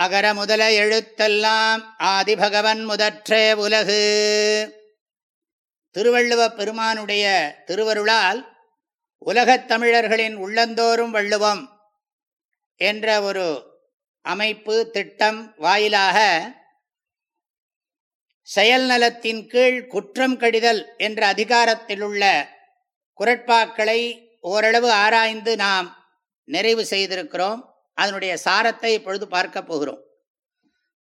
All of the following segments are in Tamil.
அகர முதல எழுத்தெல்லாம் ஆதிபகவன் முதற்றே உலகு. திருவள்ளுவ பெருமானுடைய திருவருளால் உலகத் தமிழர்களின் உள்ளந்தோறும் வள்ளுவம் என்ற ஒரு அமைப்பு திட்டம் வாயிலாக செயல் நலத்தின் கீழ் குற்றம் கடிதல் என்ற அதிகாரத்திலுள்ள குரட்பாக்களை ஓரளவு ஆராய்ந்து நாம் நிறைவு செய்திருக்கிறோம். அதனுடைய சாரத்தை இப்பொழுது பார்க்க போகிறோம்.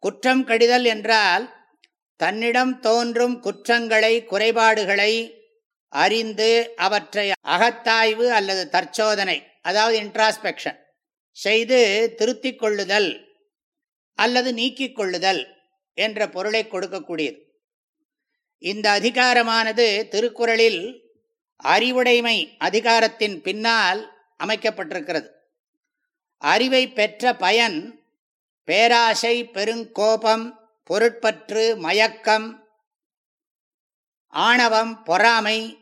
குற்றம் கடிதல் என்றால் தன்னிடம் தோன்றும் குற்றங்களை குறைபாடுகளை அறிந்து அவற்றை அகத்தாய்வு அல்லது தற்சோதனை அதாவது இன்ட்ராஸ்பெக்ஷன் செய்து திருத்திக் கொள்ளுதல் அல்லது நீக்கிக் கொள்ளுதல் என்ற பொருளை கொடுக்கக்கூடியது. இந்த அதிகாரமானது திருக்குறளில் அறிவுடைமை அதிகாரத்தின் பின்னால் அமைக்கப்பட்டிருக்கிறது. அறிவை பெற்ற பயன் பேராசை பெருங்கோபம் பொருட்பற்று மயக்கம் ஆணவம் பொறாமை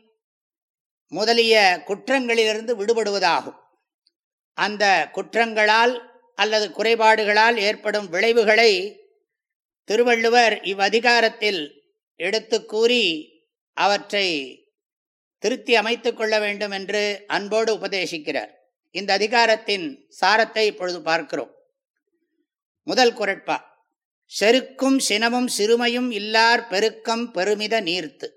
முதலிய குற்றங்களிலிருந்து விடுபடுவதாகும். அந்த குற்றங்களால் அல்லது குறைபாடுகளால் ஏற்படும் விளைவுகளை திருவள்ளுவர் இவ்வதிகாரத்தில் எடுத்து கூறி அவற்றை திருத்தி அமைத்து கொள்ள வேண்டும் என்று அன்போடு உபதேசிக்கிறார். இந்த அதிகாரத்தின் சாரத்தை இப்பொழுது பார்க்கிறோம். முதல் குரட்பா செருக்கும் சினமும் சிறுமையும் இல்லார் பெருக்கம் பெருமித நீர்த்து.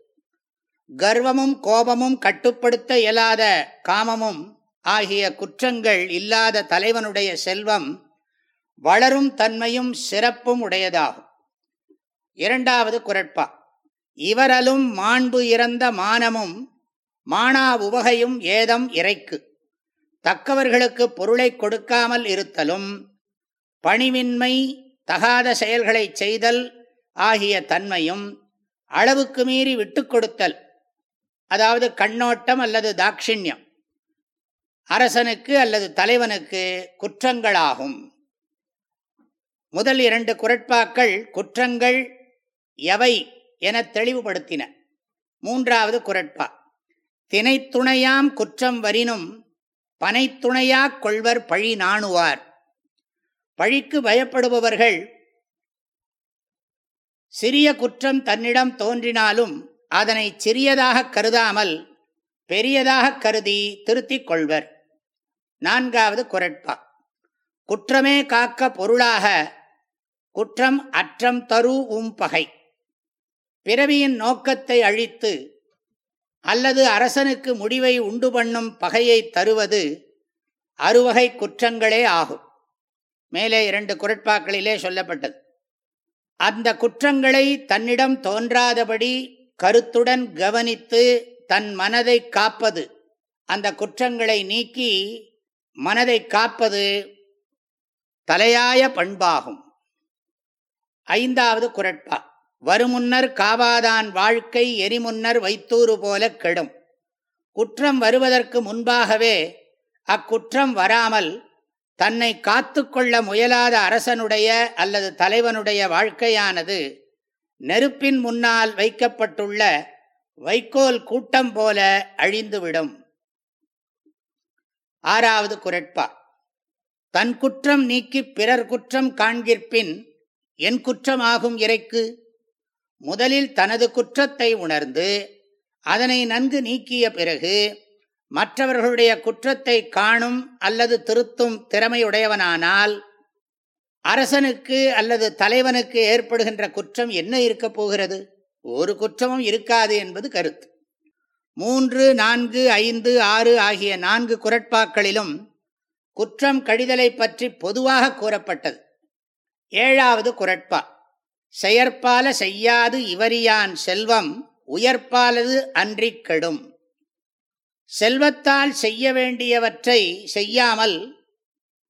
கர்வமும் கோபமும் கட்டுப்படுத்த இயலாத காமமும் ஆகிய குற்றங்கள் இல்லாத தலைவனுடைய செல்வம் வளரும் தன்மையும் சிறப்பும் உடையதாகும். இரண்டாவது குரட்பா இவரலும் மாண்பு இறந்த மானமும் மானா உவகையும் ஏதம் இறைக்கு. தக்கவர்களுக்கு பொருளை கொடுக்காமல் இருத்தலும் பணிவின்மை தகாத செயல்களை செய்தல் ஆகிய தன்மையும் அளவுக்கு மீறி விட்டு கொடுத்தல் அதாவது கண்ணோட்டம் அல்லது தாட்சிணியம் அரசனுக்கு அல்லது தலைவனுக்கு குற்றங்களாகும். முதல் இரண்டு குரட்பாக்கள் குற்றங்கள் எவை என தெளிவுபடுத்தின. மூன்றாவது குரட்பா தினைத்துணையாம் குற்றம் வரினும் பனைத்துணையாக் கொள்வர் பழி நாணுவார். பழிக்கு பயப்படுபவர்கள் சிறிய குற்றம் தன்னிடம் தோன்றினாலும் அதனை சிறியதாக கருதாமல் பெரியதாக கருதி திருத்திக் கொள்வர். நான்காவது குரட்பா. குற்றமே காக்க பொருளாக குற்றம் அற்றம் தரு உம் பகை. பிறவியின் நோக்கத்தை அழித்து அல்லது அரசனுக்கு முடிவை உண்டு பண்ணும் பகையை தருவது அறுவகை குற்றங்களே ஆகும். மேலே இரண்டு குரட்பாக்களிலே சொல்லப்பட்டது. அந்த குற்றங்களை தன்னிடம் தோன்றாதபடி கருத்துடன் கவனித்து தன் மனதை காப்பது. அந்த குற்றங்களை நீக்கி மனதை காப்பது தலையாய பண்பாகும். ஐந்தாவது குரட்பா. வருமுன்னர் காவாதான் வாழ்க்கை எரிமுன்னர் வைத்தூறு போல கெடும். குற்றம் வருவதற்கு முன்பாகவே அக்குற்றம் வராமல் தன்னை காத்து கொள்ள முயலாத அரசனுடைய அல்லது தலைவனுடைய வாழ்க்கையானது நெருப்பின் முன்னால் வைக்கப்பட்டுள்ள வைக்கோல் கூட்டம் போல அழிந்துவிடும். ஆறாவது குரட்பா. தன் குற்றம் நீக்கி பிறர் குற்றம் காண்கிற்பின் என் குற்றமாகும் இறைக்கு? முதலில் தனது குற்றத்தை உணர்ந்து அதனை நன்கு நீக்கிய பிறகு மற்றவர்களுடைய குற்றத்தை காணும் அல்லது திருத்தும் திறமையுடையவனானால் அரசனுக்கு அல்லது தலைவனுக்கு ஏற்படுகின்ற குற்றம் என்ன இருக்கப் போகிறது? ஒரு குற்றமும் இருக்காது என்பது கருத்து. மூன்று நான்கு ஐந்து ஆறு ஆகிய நான்கு குரட்பாக்களிலும் குற்றம் கழிதலை பற்றி பொதுவாக கூறப்பட்டது. ஏழாவது குரட்பா. செயற்பால செய்யாது இவரியான் செல்வம் உயர்ப்பாலது அன்றி கெடும் செல்வத்தால் செய்ய வேண்டியவற்றை செய்யாமல்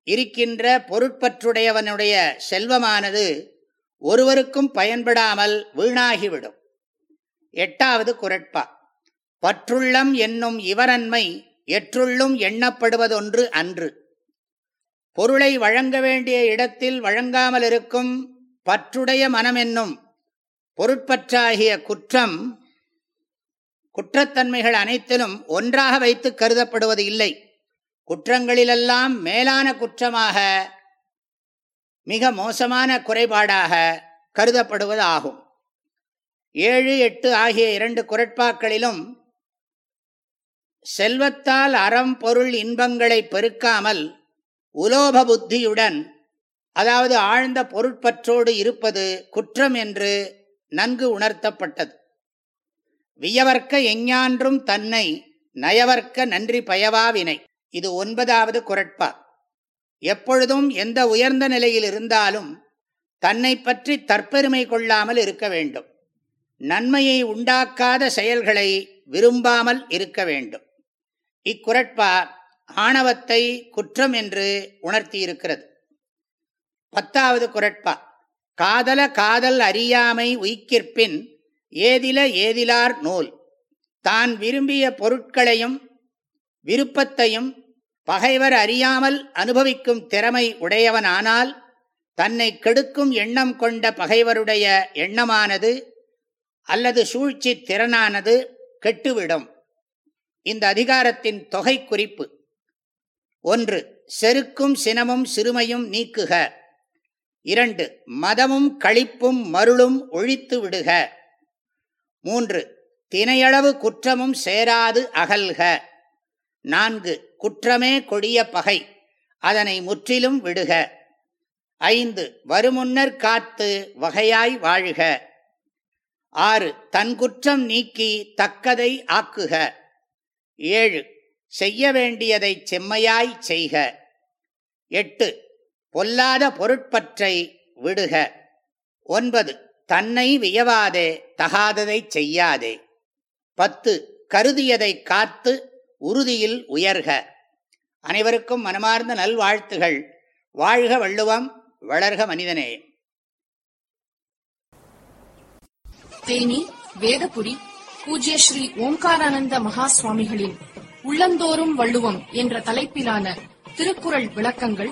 இருக்கின்ற பொருட்பற்றுடையவனுடைய செல்வமானது ஒருவருக்கும் பயன்படாமல் வீணாகிவிடும். எட்டாவது குரட்பா. பற்றுள்ளம் என்னும் இவரன்மை எற்றுள்ளும் எண்ணப்படுவதொன்று அன்று. பொருளை வழங்க வேண்டிய இடத்தில் வழங்காமல் இருக்கும் பற்றுடைய மனமென்னும் பொருட்பற்றாகிய குற்றம் குற்றத்தன்மைகள் அனைத்திலும் ஒன்றாக வைத்து கருதப்படுவது இல்லை. குற்றங்களிலெல்லாம் மேலான குற்றமாக மிக மோசமான குறைபாடாக கருதப்படுவது ஆகும். ஏழு எட்டு ஆகிய இரண்டு குரட்பாக்களிலும் செல்வத்தால் அறம் பொருள் இன்பங்களை பெருக்காமல் உலோப புத்தியுடன் அதாவது ஆழ்ந்த பொருட்பற்றோடு இருப்பது குற்றம் என்று நன்கு உணர்த்தப்பட்டது. வியவர்க்க எஞ்ஞான்றும் தன்னை நயவர்க்க நன்றி பயவாவினை. இது ஒன்பதாவது குரட்பா. எப்பொழுதும் எந்த உயர்ந்த நிலையில் இருந்தாலும் தன்னை பற்றி தற்பெருமை கொள்ளாமல் இருக்க வேண்டும். நன்மையை உண்டாக்காத செயல்களை விரும்பாமல் இருக்க வேண்டும். இக்குரட்பா ஆணவத்தை குற்றம் என்று உணர்த்தியிருக்கிறது. பத்தாவது குரட்பா. காதல காதல் அறியாமை உயிக்கிற்பின் ஏதில ஏதிலார் நூல். தான் விரும்பிய பொருட்களையும் விருப்பத்தையும் பகைவர் அறியாமல் அனுபவிக்கும் திறமை உடையவனானால் தன்னை கெடுக்கும் எண்ணம் கொண்ட பகைவருடைய எண்ணமானது அல்லது சூழ்ச்சி திறனானது கெட்டுவிடும். இந்த அதிகாரத்தின் தொகை குறிப்பு ஒன்று செருக்கும் சினமும் சிறுமையும் நீக்குக. இரண்டு மதமும் களிப்பும் மருளும் ஒழித்து விடுக. மூன்று தினையளவு குற்றமும் சேராது அகல்க. நான்கு குற்றமே கொடிய பகை அதனை முற்றிலும் விடுக. ஐந்து வருமுன்னர் காத்து வகையாய் வாழுக. ஆறு தன் குற்றம் நீக்கி தக்கதை ஆக்குக. ஏழு செய்ய வேண்டியதை செம்மையாய் செய்க. எட்டு பொல்லாத பொருட்பற்றை விடுக. ஒன்பது தன்னை வியவாதே தகாததை செய்யாதே. பத்து கருதியதை காத்து உறுதியில் உயர்க. அனைவருக்கும் மனமார்ந்த நல்வாழ்த்துகள். வாழ்க வள்ளுவம் வளர்க மனிதனே. தேனி வேதபுரி பூஜ்ய ஸ்ரீ ஓம்காரானந்த மகா சுவாமிகளின் உள்ளந்தோறும் வள்ளுவம் என்ற தலைப்பிலான திருக்குறள் விளக்கங்கள்